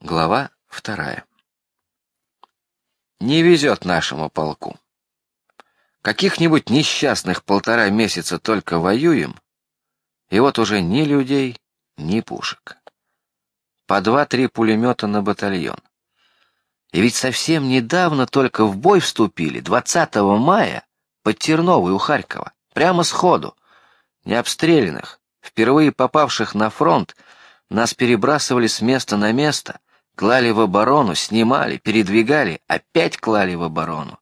Глава вторая. Не везет нашему полку. Каких-нибудь несчастных полтора месяца только воюем, и вот уже ни людей, ни пушек. По два-три пулемета на батальон. И ведь совсем недавно только в бой вступили, 20 мая, под Терновой у Харькова, прямо сходу, не обстрелянных, впервые попавших на фронт, нас перебрасывали с места на место, клали в оборону, снимали, передвигали, опять клали в оборону.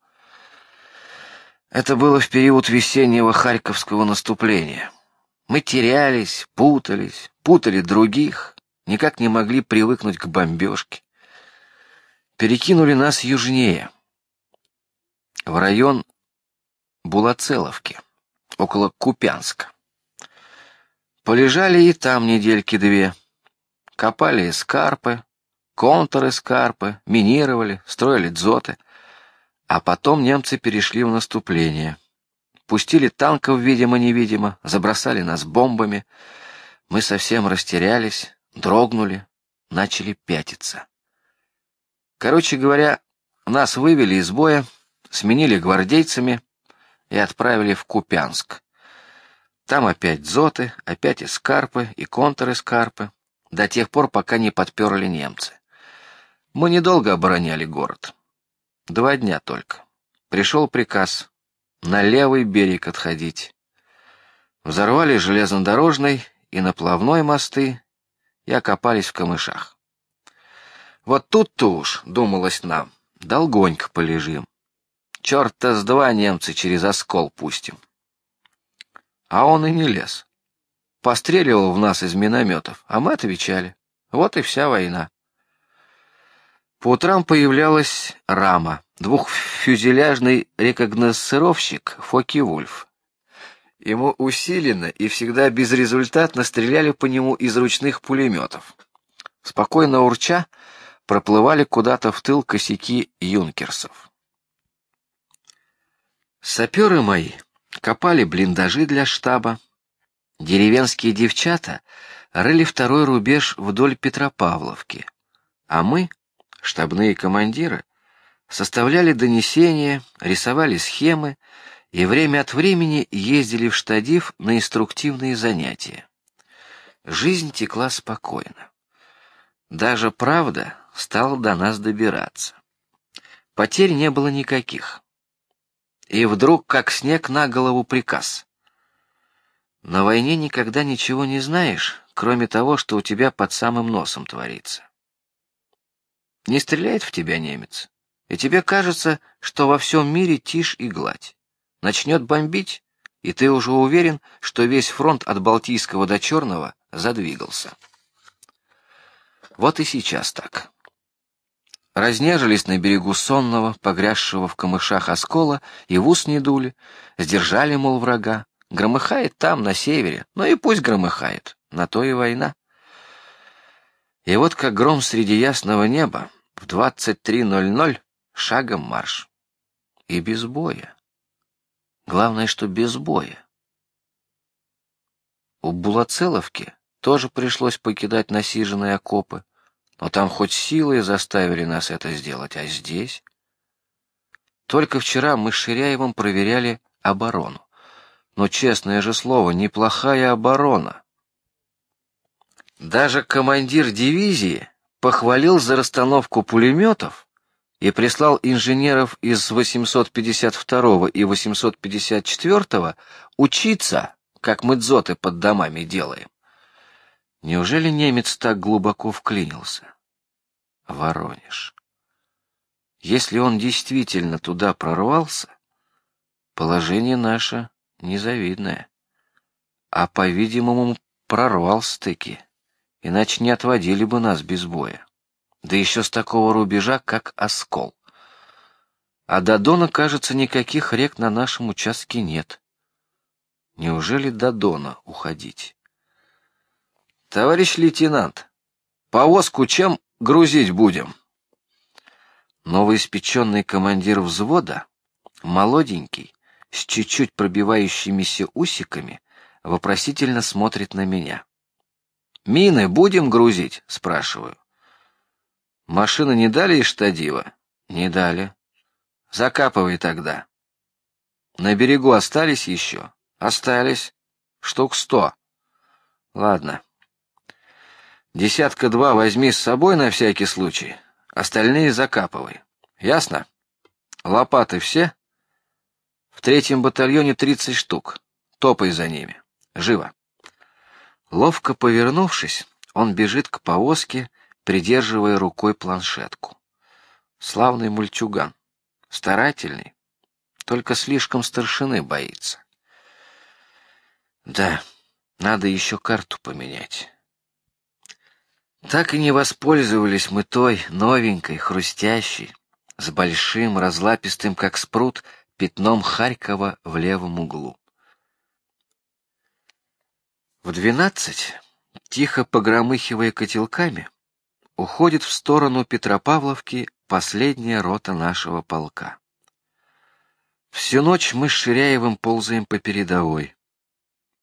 Это было в период весеннего Харьковского наступления. Мы терялись, путались, путали других, никак не могли привыкнуть к бомбежке. Перекинули нас южнее, в район Булацеловки, около Купянска. Полежали и там недельки две, копали эскарпы, контуры эскарпы, минировали, строили дзоты, а потом немцы перешли в наступление. Пустили танков, видимо-невидимо, забросали нас бомбами. Мы совсем растерялись, дрогнули, начали пятиться. Короче говоря, нас вывели из боя, сменили гвардейцами и отправили в Купянск. Там опять дзоты, опять эскарпы и контр-эскарпы, до тех пор, пока не подперли немцы. Мы недолго обороняли город, два дня только. Пришел приказ на левый берег отходить. Взорвали железнодорожный и наплавной мосты и окопались в камышах. Вот тут-то уж, думалось нам, долгонько полежим. Черт-то с два немцы через оскол пустим. А он и не лез. Постреливал в нас из минометов, а мы отвечали. Вот и вся война. По утрам появлялась рама, двухфюзеляжный рекогносцировщик Фоки Вульф. Ему усиленно и всегда безрезультатно стреляли по нему из ручных пулеметов. Спокойно урча проплывали куда-то в тыл косяки юнкерсов. Саперы мои копали блиндажи для штаба. Деревенские девчата рыли второй рубеж вдоль Петропавловки, а мы, штабные командиры, составляли донесения, рисовали схемы и время от времени ездили в штадив на инструктивные занятия. Жизнь текла спокойно. Даже правда стала до нас добираться. Потерь не было никаких. И вдруг, как снег на голову, приказ. На войне никогда ничего не знаешь, кроме того, что у тебя под самым носом творится. Не стреляет в тебя немец, и тебе кажется, что во всем мире тишь и гладь начнет бомбить, и ты уже уверен, что весь фронт от Балтийского до Черного задвигался. Вот и сейчас так. Разнежились на берегу сонного, погрязшего в камышах оскола, и в ус не дули, сдержали, мол, врага. Громыхает там, на севере, но и пусть громыхает, на то и война. И вот как гром среди ясного неба, в двадцать три ноль ноль шагом марш. И без боя. Главное, что без боя. У Булацеловки тоже пришлось покидать насиженные окопы, но там хоть силой заставили нас это сделать, а здесь... Только вчера мы с Ширяевым проверяли оборону. Но, честное же слово, неплохая оборона. Даже командир дивизии похвалил за расстановку пулеметов и прислал инженеров из 852 и 854 учиться, как мы дзоты под домами делаем. Неужели немец так глубоко вклинился? Воронеж. Если он действительно туда прорвался, положение наше незавидное. А, по-видимому, прорвался-таки, иначе не отводили бы нас без боя да еще с такого рубежа, как Оскол. А до Дона, кажется, никаких рек на нашем участке нет. Неужели до Дона уходить? Товарищ лейтенант, повозку чем грузить будем? Новоиспеченный командир взвода, молоденький, с чуть-чуть пробивающимися усиками, вопросительно смотрит на меня. Мины будем грузить? спрашиваю. Машины не дали из штадива? Не дали. Закапывай тогда. На берегу остались еще? Остались. Штук сто. Ладно. Десятка два возьми с собой на всякий случай. Остальные закапывай. Ясно? Лопаты все? В третьем батальоне тридцать штук. Топай за ними. Живо. Ловко повернувшись, он бежит к повозке, придерживая рукой планшетку. Славный мульчуган, старательный, только слишком старшины боится. Да, надо еще карту поменять. Так и не воспользовались мы той новенькой, хрустящей, с большим разлапистым, как спрут, пятном Харькова в левом углу. В двенадцать, тихо погромыхивая котелками, уходит в сторону Петропавловки последняя рота нашего полка. Всю ночь мы с Ширяевым ползаем по передовой.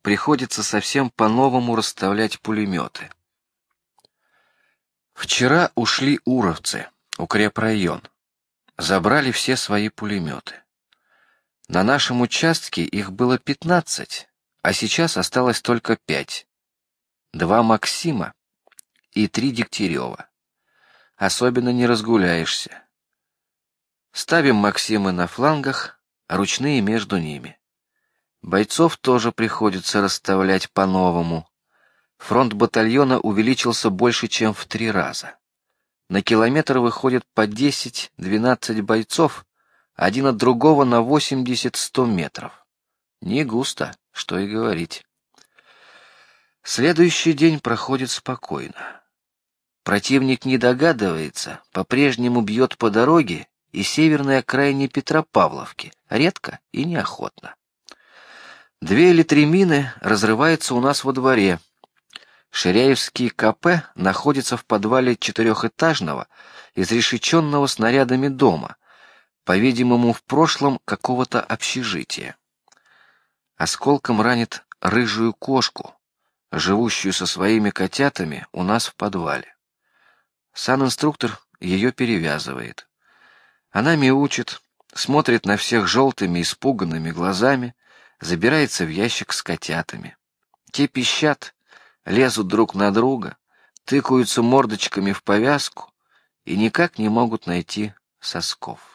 Приходится совсем по-новому расставлять пулеметы. Вчера ушли уровцы, укрепрайон, забрали все свои пулеметы. На нашем участке их было пятнадцать, а сейчас осталось только пять. Два Максима и три Дегтярева. Особенно не разгуляешься. Ставим Максимы на флангах, ручные между ними. Бойцов тоже приходится расставлять по-новому. Фронт батальона увеличился больше, чем в три раза. На километр выходит по 10-12 бойцов, один от другого на 80-100 метров. Не густо, что и говорить. Следующий день проходит спокойно. Противник не догадывается, по-прежнему бьет по дороге и северной окраине Петропавловки, редко и неохотно. Две или три мины разрываются у нас во дворе, Ширяевский КП находится в подвале четырехэтажного, изрешеченного снарядами дома, по-видимому, в прошлом какого-то общежития. Осколком ранит рыжую кошку, живущую со своими котятами у нас в подвале. Сан-инструктор ее перевязывает. Она мяучит, смотрит на всех желтыми испуганными глазами, забирается в ящик с котятами. Те пищат, лезут друг на друга, тыкаются мордочками в повязку и никак не могут найти сосков.